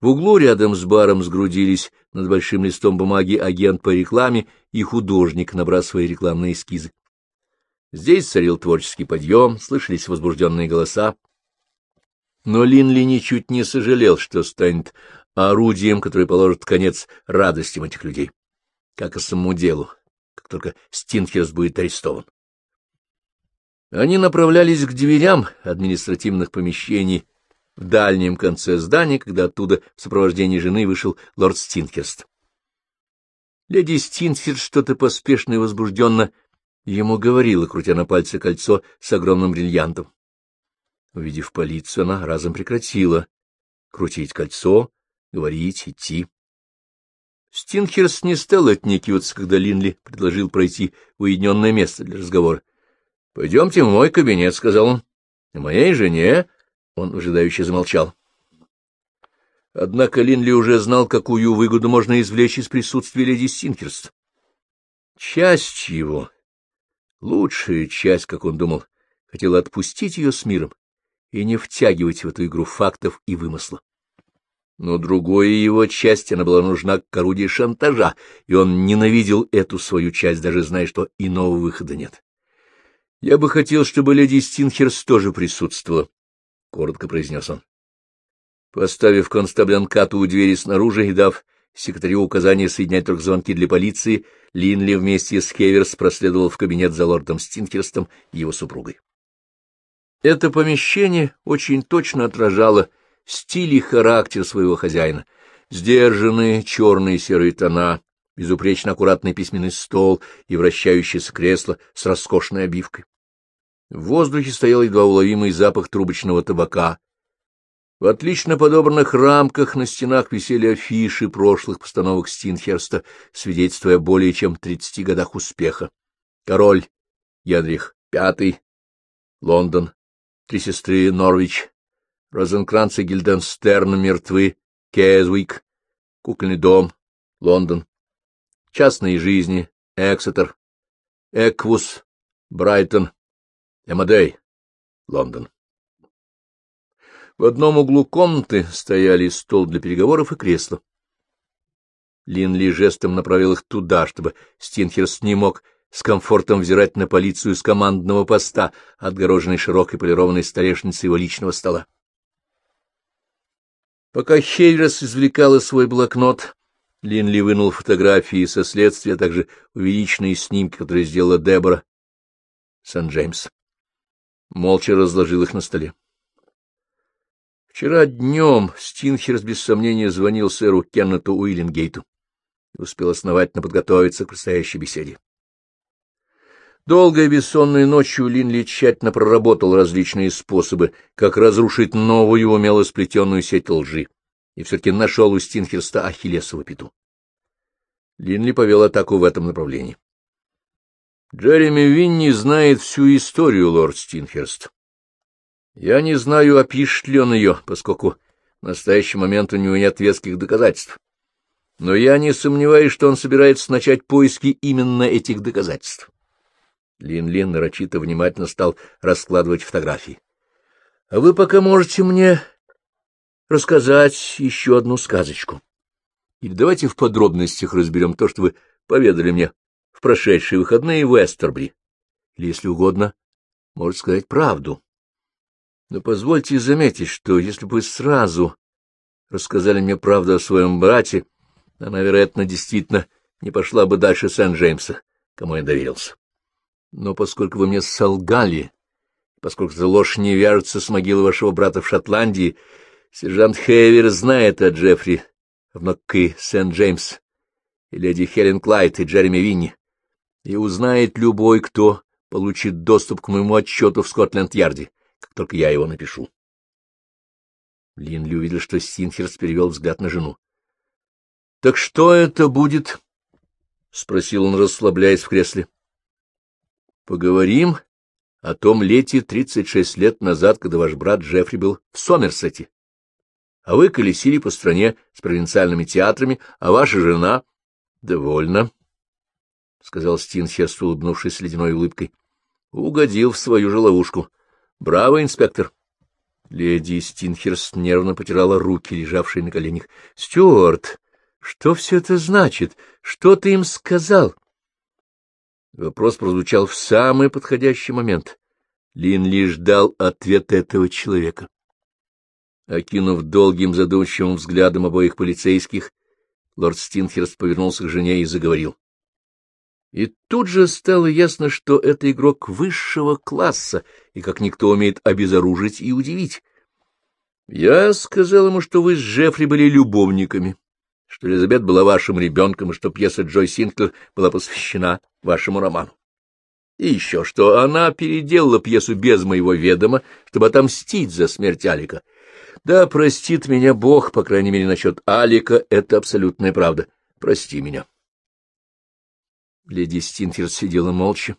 В углу рядом с баром сгрудились над большим листом бумаги агент по рекламе и художник, набрасывая рекламные эскизы. Здесь царил творческий подъем, слышались возбужденные голоса. Но Линли ничуть не сожалел, что станет орудием, которое положит конец радостям этих людей, как и самому делу, как только Стинхерс будет арестован. Они направлялись к дверям административных помещений в дальнем конце здания, когда оттуда в сопровождении жены вышел лорд Стинхерст. Леди Стинхерст что-то поспешно и возбужденно ему говорила, крутя на пальце кольцо с огромным бриллиантом. Увидев полицию, она разом прекратила крутить кольцо, говорить, идти. Стинхерст не стал отнекиваться, когда Линли предложил пройти уединенное место для разговора. — Пойдемте в мой кабинет, — сказал он. — Моей жене... Он ожидающе замолчал. Однако Линли уже знал, какую выгоду можно извлечь из присутствия леди Стинкерст. Часть его, лучшая часть, как он думал, хотела отпустить ее с миром и не втягивать в эту игру фактов и вымысла. Но другой его часть, она была нужна как орудие шантажа, и он ненавидел эту свою часть, даже зная, что иного выхода нет. Я бы хотел, чтобы леди Стинхерс тоже присутствовала, — коротко произнес он. Поставив констаблянкату у двери снаружи и дав секретарю указание соединять только звонки для полиции, Линли вместе с Хеверс проследовал в кабинет за лордом Стинхерстом и его супругой. Это помещение очень точно отражало стиль и характер своего хозяина. Сдержанные черные и серые тона, безупречно аккуратный письменный стол и вращающееся кресло с роскошной обивкой. В воздухе стоял едва уловимый запах трубочного табака. В отлично подобранных рамках на стенах висели афиши прошлых постановок Стинхерста, свидетельствуя более чем тридцати годах успеха. Король Ядрих V, Лондон, три сестры Норвич, Розенкранц и Гильденстерн мертвы, Кезвик, кукольный дом, Лондон, частные жизни, Эксетер, Эквус, Брайтон, Эмадей, Лондон. В одном углу комнаты стояли стол для переговоров и кресло. Линли жестом направил их туда, чтобы Стинхерс не мог с комфортом взирать на полицию с командного поста, отгороженной широкой полированной столешницей его личного стола. Пока Хейверс извлекал свой блокнот, Линли вынул фотографии со следствия, а также увеличенные снимки, которые сделала Дебора Сан-Джеймс. Молча разложил их на столе. Вчера днем Стинхерс без сомнения звонил сэру Кеннету Уиллингейту и успел основательно подготовиться к предстоящей беседе. Долгой бессонной ночью Линли тщательно проработал различные способы, как разрушить новую умело сплетенную сеть лжи и все-таки нашел у Стинхерста Ахиллесову пету. Линли повел атаку в этом направлении. Джереми Винни знает всю историю, лорд Стинхерст. Я не знаю, опишет ли он ее, поскольку в настоящий момент у него нет веских доказательств. Но я не сомневаюсь, что он собирается начать поиски именно этих доказательств. Лин-Лин нарочито внимательно стал раскладывать фотографии. — А вы пока можете мне рассказать еще одну сказочку. Или давайте в подробностях разберем то, что вы поведали мне прошедшие выходные в Эстербри. Или, если угодно, можете сказать правду. Но позвольте заметить, что если бы сразу рассказали мне правду о своем брате, она, вероятно, действительно не пошла бы дальше Сент-Джеймса, кому я доверился. Но поскольку вы мне солгали, поскольку эта ложь не вяжется с могилы вашего брата в Шотландии, Сержант Хейвер знает о Джеффри, равно и Сент-Джеймс, и леди Хелен Клайд, и Джереми Винни, и узнает любой, кто получит доступ к моему отчету в Скотленд-Ярде, как только я его напишу. Линли увидел, что Синхерс перевел взгляд на жену. — Так что это будет? — спросил он, расслабляясь в кресле. — Поговорим о том лете тридцать шесть лет назад, когда ваш брат Джеффри был в Сомерсете а вы колесили по стране с провинциальными театрами, а ваша жена... — Довольно, — сказал Стинхерст, улыбнувшись ледяной улыбкой. — Угодил в свою же ловушку. Браво, инспектор. Леди Стинхерст нервно потирала руки, лежавшие на коленях. — Стюарт, что все это значит? Что ты им сказал? Вопрос прозвучал в самый подходящий момент. Линли ждал ответ этого человека. Окинув долгим задумчивым взглядом обоих полицейских, лорд Стинхерст повернулся к жене и заговорил. И тут же стало ясно, что это игрок высшего класса и как никто умеет обезоружить и удивить. Я сказал ему, что вы с Джеффри были любовниками, что Элизабет была вашим ребенком и что пьеса Джой Синклер была посвящена вашему роману. И еще, что она переделала пьесу без моего ведома, чтобы отомстить за смерть Алика. Да, простит меня Бог, по крайней мере, насчет Алика, это абсолютная правда. Прости меня. Леди Стинферд сидела молча,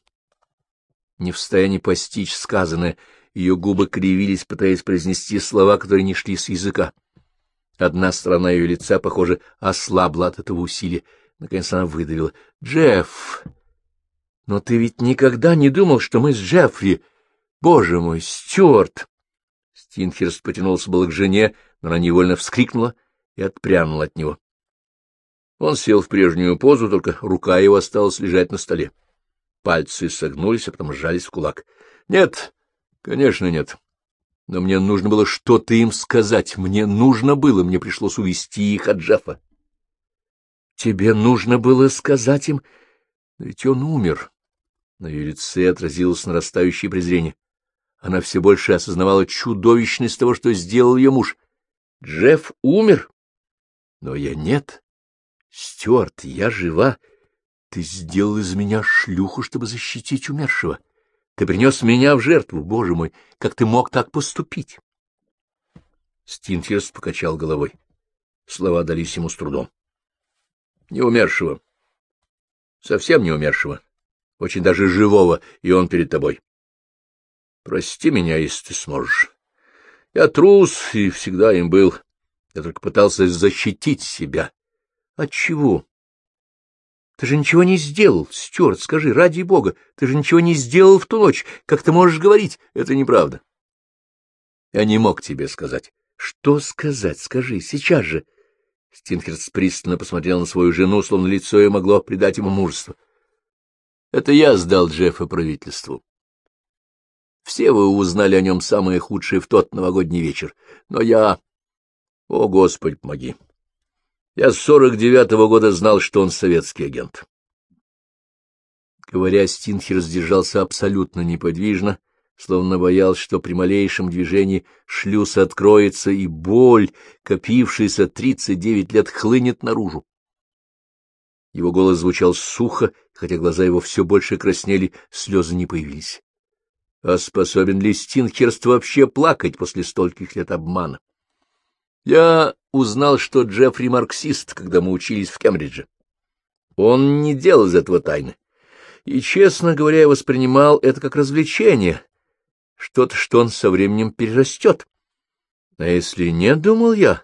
не в состоянии постичь сказанное. Ее губы кривились, пытаясь произнести слова, которые не шли с языка. Одна сторона ее лица, похоже, ослабла от этого усилия. Наконец она выдавила. — Джефф! Но ты ведь никогда не думал, что мы с Джеффри... Боже мой, Стюарт! Стинхерст потянулся было к жене, но она невольно вскрикнула и отпрянула от него. Он сел в прежнюю позу, только рука его осталась лежать на столе. Пальцы согнулись, а потом сжались в кулак. — Нет, конечно, нет. Но мне нужно было что-то им сказать. Мне нужно было, мне пришлось увести их от Джеффа. — Тебе нужно было сказать им? Ведь он умер. На ее лице отразилось нарастающее презрение. Она все больше осознавала чудовищность того, что сделал ее муж. Джефф умер, но я нет. Стюарт, я жива. Ты сделал из меня шлюху, чтобы защитить умершего. Ты принес меня в жертву, боже мой, как ты мог так поступить? Стинферст покачал головой. Слова дались ему с трудом. Не умершего. Совсем не умершего. Очень даже живого, и он перед тобой. Прости меня, если ты сможешь. Я трус и всегда им был. Я только пытался защитить себя. От чего? Ты же ничего не сделал, Стюарт, скажи, ради бога, ты же ничего не сделал в ту ночь. Как ты можешь говорить? Это неправда. Я не мог тебе сказать. Что сказать? Скажи, сейчас же. Стинхерс пристально посмотрел на свою жену, словно лицо ее могло придать ему мужество. Это я сдал Джеффа правительству. Все вы узнали о нем самое худшее в тот новогодний вечер. Но я... О, Господь, помоги! Я с сорок девятого года знал, что он советский агент. Говоря, Стинхер сдержался абсолютно неподвижно, словно боялся, что при малейшем движении шлюз откроется, и боль, копившаяся тридцать девять лет, хлынет наружу. Его голос звучал сухо, хотя глаза его все больше краснели, слезы не появились. А способен ли Стинхерст вообще плакать после стольких лет обмана? Я узнал, что Джеффри марксист, когда мы учились в Кембридже. Он не делал из этого тайны. И, честно говоря, я воспринимал это как развлечение, что-то, что он со временем перерастет. А если нет, думал я,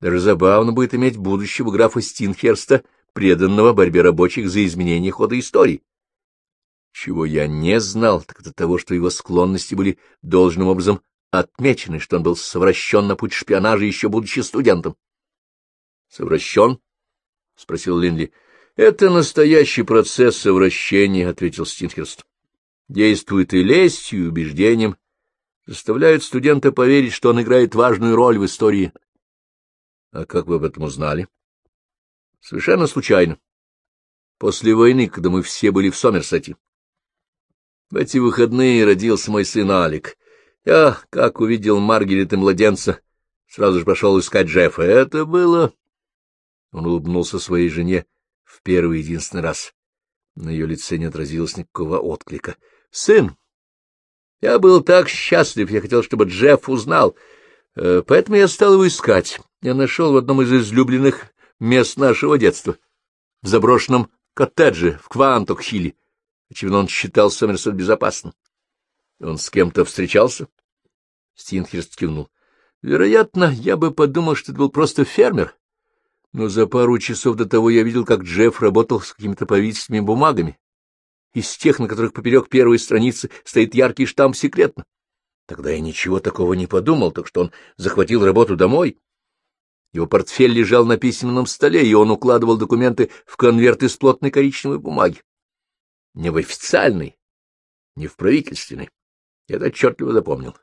даже забавно будет иметь будущего графа Стинхерста, преданного борьбе рабочих за изменение хода истории. Чего я не знал, так это того, что его склонности были должным образом отмечены, что он был совращен на путь шпионажа, еще будучи студентом. — Совращен? — спросил Линли. — Это настоящий процесс совращения, — ответил Стинхерст. — Действует и лестью, и убеждением, заставляет студента поверить, что он играет важную роль в истории. — А как вы об этом узнали? — Совершенно случайно. После войны, когда мы все были в Сомерсете. В эти выходные родился мой сын Алик. Я, как увидел Маргарет и младенца, сразу же пошел искать Джеффа. Это было... Он улыбнулся своей жене в первый единственный раз. На ее лице не отразилось никакого отклика. — Сын! Я был так счастлив, я хотел, чтобы Джефф узнал. Э, поэтому я стал его искать. Я нашел в одном из излюбленных мест нашего детства, в заброшенном коттедже в Кванток-Хилле. Очевидно, он считал Сомерсет безопасным. Он с кем-то встречался? Стинхерст кивнул. Вероятно, я бы подумал, что это был просто фермер. Но за пару часов до того я видел, как Джефф работал с какими-то правительственными бумагами. Из тех, на которых поперек первой страницы стоит яркий штамп «секретно». Тогда я ничего такого не подумал, так что он захватил работу домой. Его портфель лежал на письменном столе, и он укладывал документы в конверт из плотной коричневой бумаги. Не в официальный, не в правительственный. Я это отчетливо запомнил.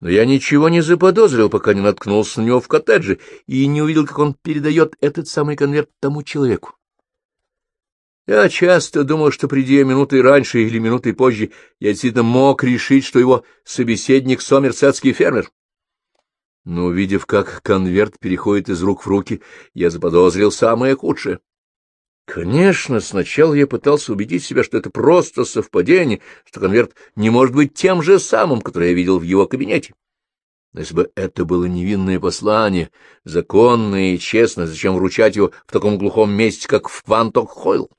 Но я ничего не заподозрил, пока не наткнулся на него в коттедже и не увидел, как он передает этот самый конверт тому человеку. Я часто думал, что, придя минутой раньше или минутой позже, я действительно мог решить, что его собеседник — сомерсетский фермер. Но, увидев, как конверт переходит из рук в руки, я заподозрил самое худшее. Конечно, сначала я пытался убедить себя, что это просто совпадение, что конверт не может быть тем же самым, который я видел в его кабинете. Но если бы это было невинное послание, законное и честное, зачем вручать его в таком глухом месте, как в Ванток-Хойл?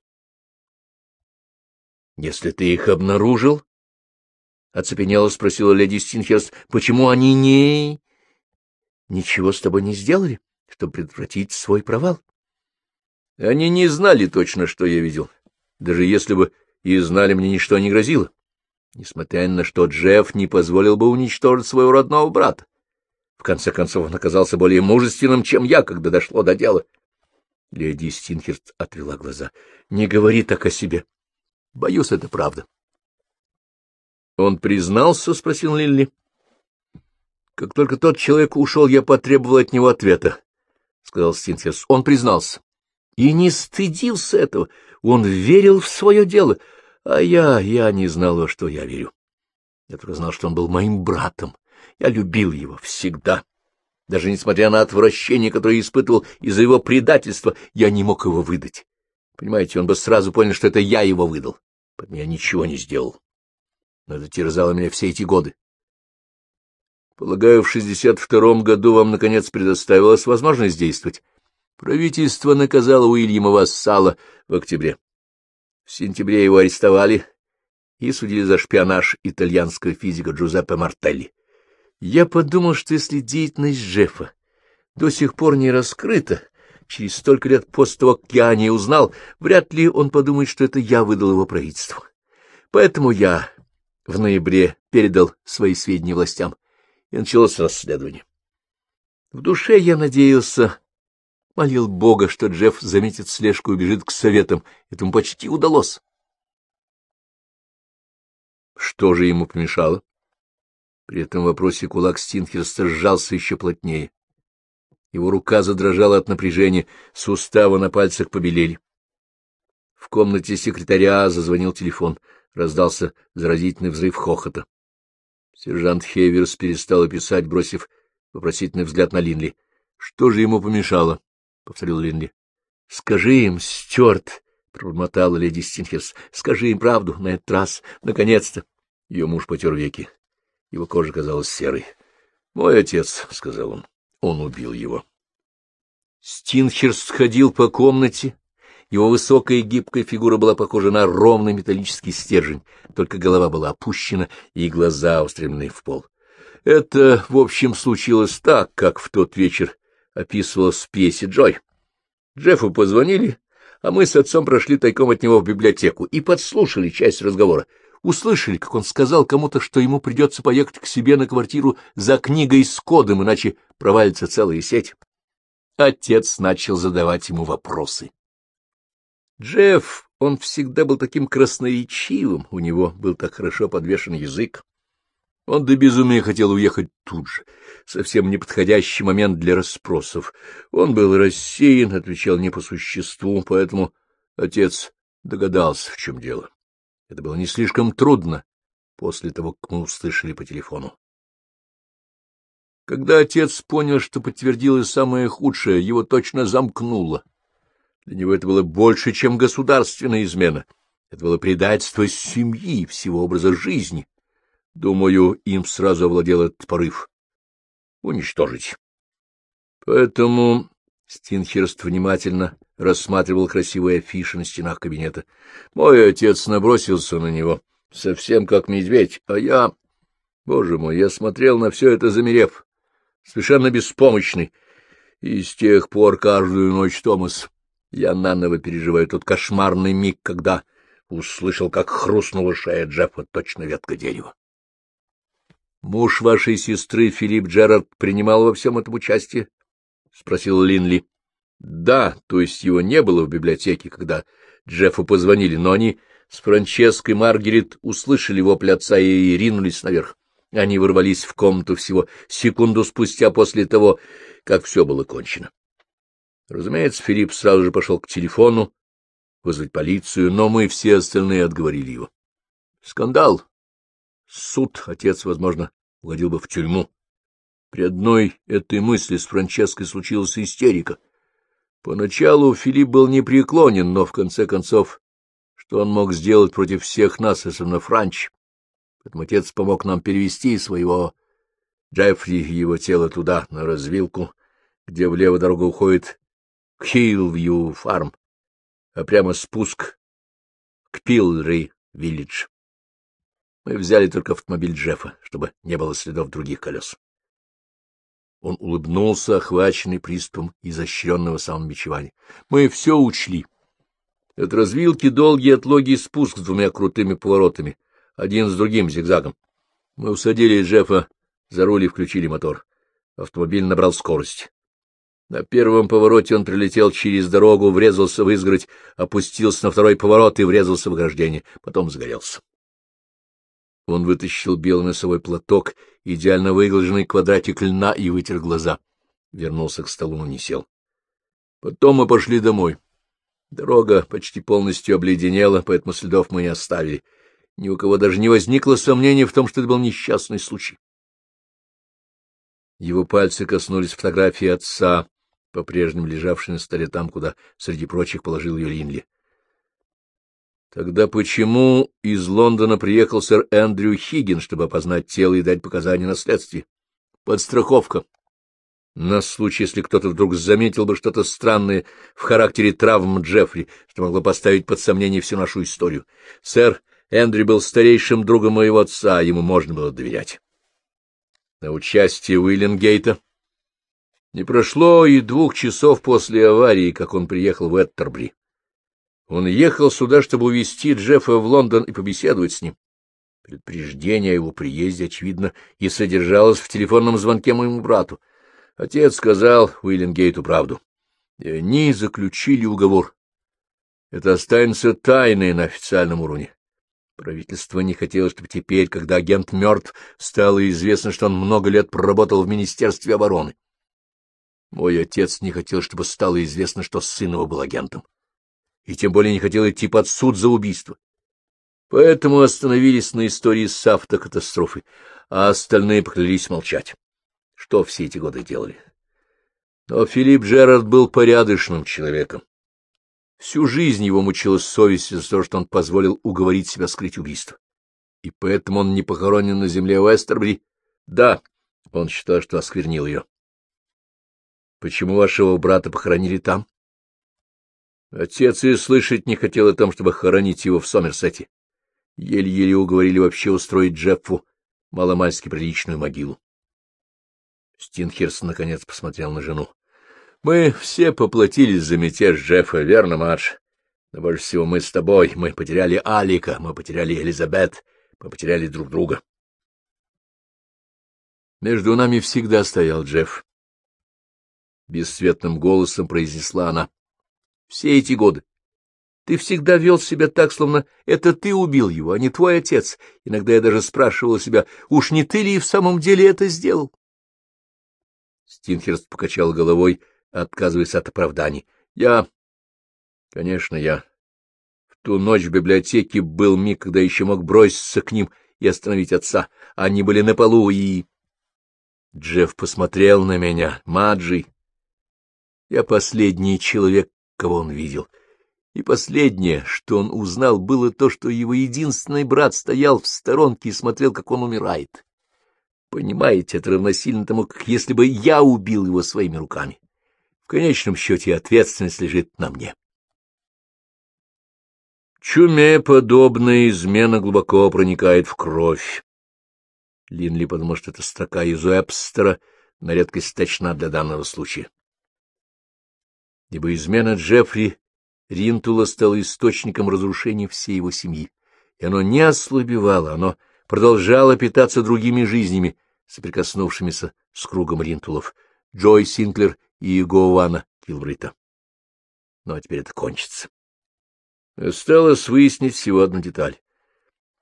— Если ты их обнаружил, — оцепенело спросила леди Стинхерст, — почему они не... ничего с тобой не сделали, чтобы предотвратить свой провал? Они не знали точно, что я видел. Даже если бы и знали, мне ничто не грозило. Несмотря на что Джефф не позволил бы уничтожить своего родного брата. В конце концов, он оказался более мужественным, чем я, когда дошло до дела. Леди Стинхерст отвела глаза. — Не говори так о себе. Боюсь, это правда. — Он признался? — спросил Лилли. — Как только тот человек ушел, я потребовал от него ответа, — сказал Стинхерст. — Он признался. И не стыдился этого. Он верил в свое дело. А я, я не знал, во что я верю. Я только знал, что он был моим братом. Я любил его всегда. Даже несмотря на отвращение, которое испытывал из-за его предательства, я не мог его выдать. Понимаете, он бы сразу понял, что это я его выдал. Поэтому я ничего не сделал. Но это терзало меня все эти годы. Полагаю, в шестьдесят втором году вам, наконец, предоставилась возможность действовать. Правительство наказало Уильяма Вассала в октябре. В сентябре его арестовали и судили за шпионаж итальянского физика Джузеппе Мартелли. Я подумал, что если деятельность Джеффа до сих пор не раскрыта, через столько лет после того, как я о ней узнал, вряд ли он подумает, что это я выдал его правительству. Поэтому я в ноябре передал свои сведения властям, и началось расследование. В душе я надеялся Молил Бога, что Джефф заметит слежку и убежит к советам. Этому почти удалось. Что же ему помешало? При этом вопросе кулак Стинхерста сжался еще плотнее. Его рука задрожала от напряжения, суставы на пальцах побелели. В комнате секретаря зазвонил телефон. Раздался заразительный взрыв хохота. Сержант Хеверс перестал писать, бросив вопросительный взгляд на Линли. Что же ему помешало? Повторил Линли. — Скажи им, Стюарт, — пробормотала леди Стинхерс, — скажи им правду на этот раз, наконец-то. Ее муж потер веки. Его кожа казалась серой. — Мой отец, — сказал он, — он убил его. Стинхерс ходил по комнате. Его высокая и гибкая фигура была похожа на ровный металлический стержень, только голова была опущена и глаза устремлены в пол. Это, в общем, случилось так, как в тот вечер описывалось в пьесе Джой. Джеффу позвонили, а мы с отцом прошли тайком от него в библиотеку и подслушали часть разговора. Услышали, как он сказал кому-то, что ему придется поехать к себе на квартиру за книгой с кодом, иначе провалится целая сеть. Отец начал задавать ему вопросы. Джефф, он всегда был таким красноречивым, у него был так хорошо подвешен язык. Он до безумия хотел уехать тут же. Совсем неподходящий момент для расспросов. Он был рассеян, отвечал не по существу, поэтому отец догадался, в чем дело. Это было не слишком трудно после того, как мы услышали по телефону. Когда отец понял, что подтвердилось самое худшее, его точно замкнуло. Для него это было больше, чем государственная измена. Это было предательство семьи, всего образа жизни. Думаю, им сразу овладел этот порыв. Уничтожить. Поэтому Стинхерст внимательно рассматривал красивые афиши на стенах кабинета. Мой отец набросился на него, совсем как медведь, а я... Боже мой, я смотрел на все это, замерев, совершенно беспомощный. И с тех пор каждую ночь, Томас, я наново переживаю тот кошмарный миг, когда услышал, как хрустнула шея Джеффа, точно ветка дерева. Муж вашей сестры Филипп Джерард принимал во всем этом участие? — спросил Линли. — Да, то есть его не было в библиотеке, когда Джеффу позвонили, но они с Франческой Маргарет услышали вопли отца и ринулись наверх. Они ворвались в комнату всего секунду спустя после того, как все было кончено. Разумеется, Филипп сразу же пошел к телефону вызвать полицию, но мы все остальные отговорили его. Скандал. Суд. Отец, возможно, угодил бы в тюрьму. При одной этой мысли с Франческой случилась истерика. Поначалу Филипп был непреклонен, но в конце концов, что он мог сделать против всех нас, особенно Франч? Поэтому отец помог нам перевести своего Джеффри и его тело туда, на развилку, где влево дорога уходит к Хиллвью фарм, а прямо спуск к Пилри Виллидж. Мы взяли только автомобиль Джеффа, чтобы не было следов других колес. Он улыбнулся, охваченный приступом изощренного самобичевания. Мы все учли. От развилки долгий отлогий спуск с двумя крутыми поворотами, один с другим зигзагом. Мы усадили Джеффа за руль и включили мотор. Автомобиль набрал скорость. На первом повороте он прилетел через дорогу, врезался в изгородь, опустился на второй поворот и врезался в ограждение, потом загорелся. Он вытащил белый носовой платок, идеально выглаженный квадратик льна, и вытер глаза. Вернулся к столу, но не сел. Потом мы пошли домой. Дорога почти полностью обледенела, поэтому следов мы не оставили. Ни у кого даже не возникло сомнений в том, что это был несчастный случай. Его пальцы коснулись фотографии отца, по-прежнему лежавшей на столе там, куда, среди прочих, положил ее Линли. Тогда почему из Лондона приехал сэр Эндрю Хиггин, чтобы опознать тело и дать показания на следствие? Подстраховка. На случай, если кто-то вдруг заметил бы что-то странное в характере травм Джеффри, что могло поставить под сомнение всю нашу историю. Сэр Эндрю был старейшим другом моего отца, ему можно было доверять на участие Уиллингейта. Не прошло и двух часов после аварии, как он приехал в Эттербри. Он ехал сюда, чтобы увезти Джеффа в Лондон и побеседовать с ним. Предупреждение о его приезде, очевидно, и содержалось в телефонном звонке моему брату. Отец сказал Уиллингейту правду. И они заключили уговор. Это останется тайной на официальном уровне. Правительство не хотело, чтобы теперь, когда агент мертв, стало известно, что он много лет проработал в Министерстве обороны. Мой отец не хотел, чтобы стало известно, что сын его был агентом, и тем более не хотел идти под суд за убийство. Поэтому остановились на истории с автокатастрофой, а остальные поклялись молчать. Что все эти годы делали? Но Филипп Джерард был порядочным человеком. Всю жизнь его мучила совесть за то, что он позволил уговорить себя скрыть убийство. И поэтому он не похоронен на земле Уэстербри. Да, он считал, что осквернил ее. Почему вашего брата похоронили там? Отец и слышать не хотел о том, чтобы хоронить его в Сомерсете. Еле-еле уговорили вообще устроить Джеффу маломальски приличную могилу. Стинхерс наконец посмотрел на жену. Мы все поплатились за мятеж Джеффа, верно, Марш? Но больше всего мы с тобой. Мы потеряли Алика, мы потеряли Элизабет, мы потеряли друг друга. Между нами всегда стоял Джефф. Бесцветным голосом произнесла она. Все эти годы. Ты всегда вел себя так, словно это ты убил его, а не твой отец. Иногда я даже спрашивала себя, уж не ты ли и в самом деле это сделал? Стинхерст покачал головой, отказываясь от оправданий. Я... Конечно, я. В ту ночь в библиотеке был миг, когда еще мог броситься к ним и остановить отца. Они были на полу, и... Джефф посмотрел на меня. Маджи. Я последний человек, кого он видел. И последнее, что он узнал, было то, что его единственный брат стоял в сторонке и смотрел, как он умирает. Понимаете, это равносильно тому, как если бы я убил его своими руками. В конечном счете ответственность лежит на мне. Чуме подобная измена глубоко проникает в кровь. Линли подумал, что это строка из Уэбстера на редкость точна для данного случая. Ибо измена Джеффри Ринтула стала источником разрушения всей его семьи, и оно не ослабевало, оно продолжала питаться другими жизнями, соприкоснувшимися с кругом Ринтулов, Джой Синклер и Гоуана Килбрита. Ну, а теперь это кончится. Осталось выяснить всего одну деталь.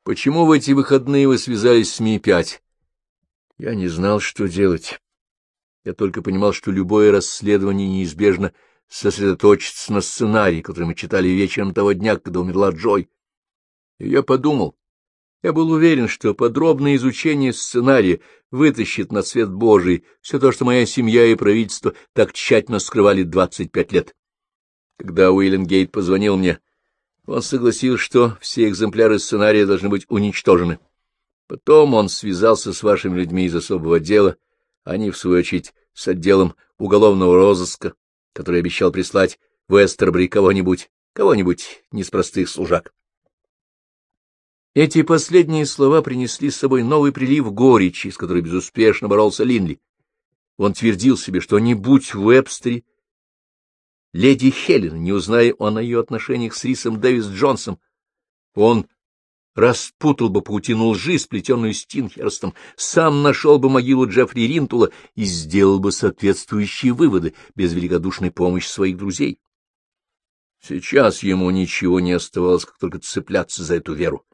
Почему в эти выходные вы связались с Ми-5? Я не знал, что делать. Я только понимал, что любое расследование неизбежно сосредоточится на сценарии, который мы читали вечером того дня, когда умерла Джой. И я подумал, я был уверен, что подробное изучение сценария вытащит на свет Божий все то, что моя семья и правительство так тщательно скрывали 25 лет. Когда Уиллен Гейт позвонил мне, он согласился, что все экземпляры сценария должны быть уничтожены. Потом он связался с вашими людьми из особого отдела, они, в свою очередь, с отделом уголовного розыска, который обещал прислать в Эстербри кого-нибудь, кого-нибудь не с простых служак. Эти последние слова принесли с собой новый прилив горечи, с которой безуспешно боролся Линли. Он твердил себе, что не будь в Вебстере, леди Хелен, не узная он о ее отношениях с Рисом Дэвис Джонсом, он распутал бы паутину лжи, сплетенную Стинхерстом, сам нашел бы могилу Джеффри Ринтула и сделал бы соответствующие выводы без великодушной помощи своих друзей. Сейчас ему ничего не оставалось, как только цепляться за эту веру.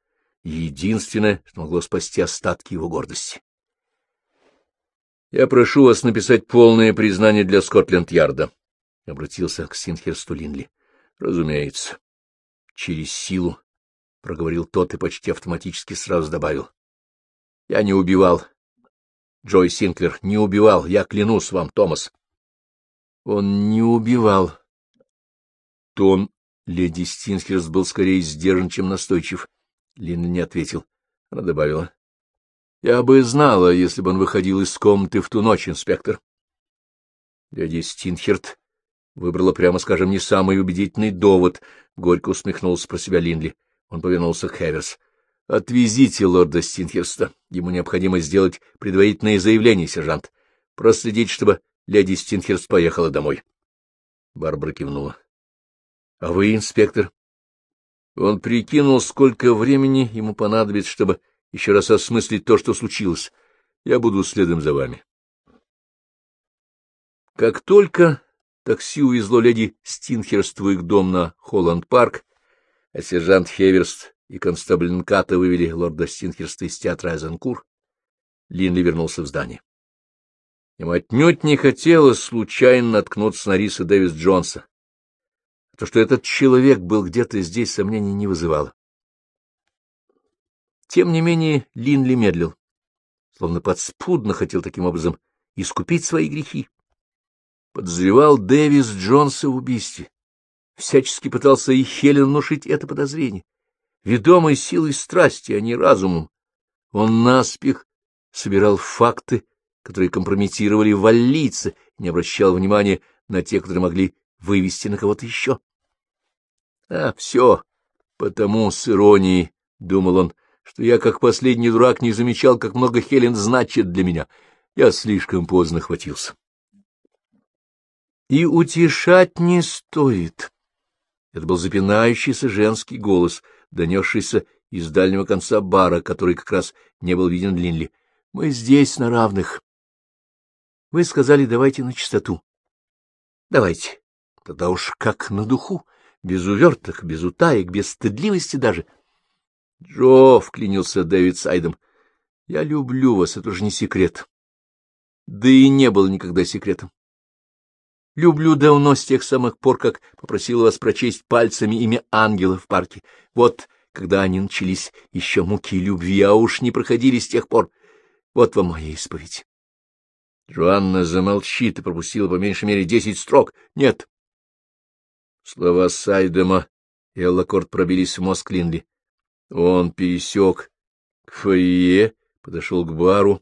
Единственное, что могло спасти остатки его гордости. «Я прошу вас написать полное признание для Скотленд-Ярда», — обратился к Синхерсту Линли. «Разумеется. Через силу — проговорил тот и почти автоматически сразу добавил. — Я не убивал. Джой Синклер не убивал, я клянусь вам, Томас. — Он не убивал. Тон леди Стинхерст был скорее сдержан, чем настойчив. Лина не ответил. Она добавила. — Я бы знала, если бы он выходил из комнаты в ту ночь, инспектор. Леди Стинхерт выбрала, прямо скажем, не самый убедительный довод, — горько усмехнулся про себя Линли. Он повернулся к Хеверс. — Отвезите лорда Стинхерста. Ему необходимо сделать предварительное заявление, сержант. Проследить, чтобы леди Стинхерст поехала домой. Барбара кивнула. — А вы, инспектор? Он прикинул, сколько времени ему понадобится, чтобы еще раз осмыслить то, что случилось. Я буду следом за вами. Как только такси увезло леди Стинхерст в их дом на Холланд-парк, а сержант Хеверст и констабль Нката вывели лорда Стинхерста из театра Азанкур, Линли вернулся в здание. Ему отнюдь не хотелось случайно наткнуться на Риса Дэвис Джонса. То, что этот человек был где-то здесь, сомнений не вызывало. Тем не менее Линли медлил, словно подспудно хотел таким образом искупить свои грехи. Подозревал Дэвис Джонса в убийстве всячески пытался и Хелен внушить это подозрение. Ведомой силой страсти, а не разумом, он наспех собирал факты, которые компрометировали валлийца, не обращал внимания на те, которые могли вывести на кого-то еще. А все потому с иронией, — думал он, — что я, как последний дурак, не замечал, как много Хелен значит для меня. Я слишком поздно хватился. И утешать не стоит. Это был запинающийся женский голос, донесшийся из дальнего конца бара, который как раз не был виден Линли. — Мы здесь на равных. — Вы сказали, давайте на чистоту. — Давайте. Тогда уж как на духу, без уверток, без утаек, без стыдливости даже. — Джо, — вклинился Дэвид Сайдом, — я люблю вас, это же не секрет. Да и не было никогда секретом. Люблю давно с тех самых пор, как попросила вас прочесть пальцами имя ангела в парке. Вот когда они начались, еще муки любви, а уж не проходили с тех пор. Вот вам моя исповедь. Джоанна замолчит и пропустила по меньшей мере десять строк. Нет. Слова Сайдема и Эллакорт пробились в мозг Линли. Он пересек к фойе, подошел к бару,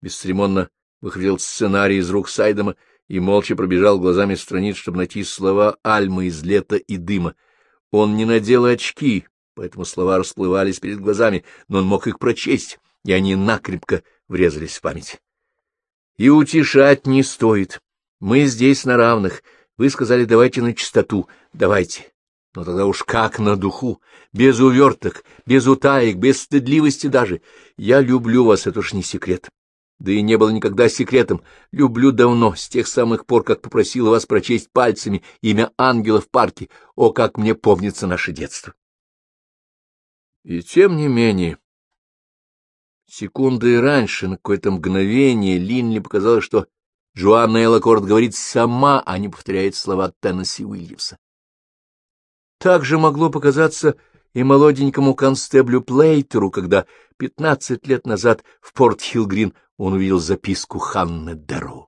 бесцеремонно выхватил сценарий из рук Сайдема и молча пробежал глазами страниц, чтобы найти слова Альмы из лета и дыма. Он не надел очки, поэтому слова расплывались перед глазами, но он мог их прочесть, и они накрепко врезались в память. И утешать не стоит. Мы здесь на равных. Вы сказали, давайте на чистоту. Давайте. Но тогда уж как на духу, без уверток, без утаек, без стыдливости даже. Я люблю вас, это уж не секрет. Да и не было никогда секретом. Люблю давно, с тех самых пор, как попросила вас прочесть пальцами имя ангела в парке. О, как мне помнится наше детство! И тем не менее, секунды раньше, на какое-то мгновение, Линли показалось, что Джоанна Эллакорд говорит сама, а не повторяет слова Теннесси Уильямса. Так же могло показаться и молоденькому констеблю Плейтеру, когда пятнадцать лет назад в Порт-Хилл-Грин он увидел записку Ханны Дарроу.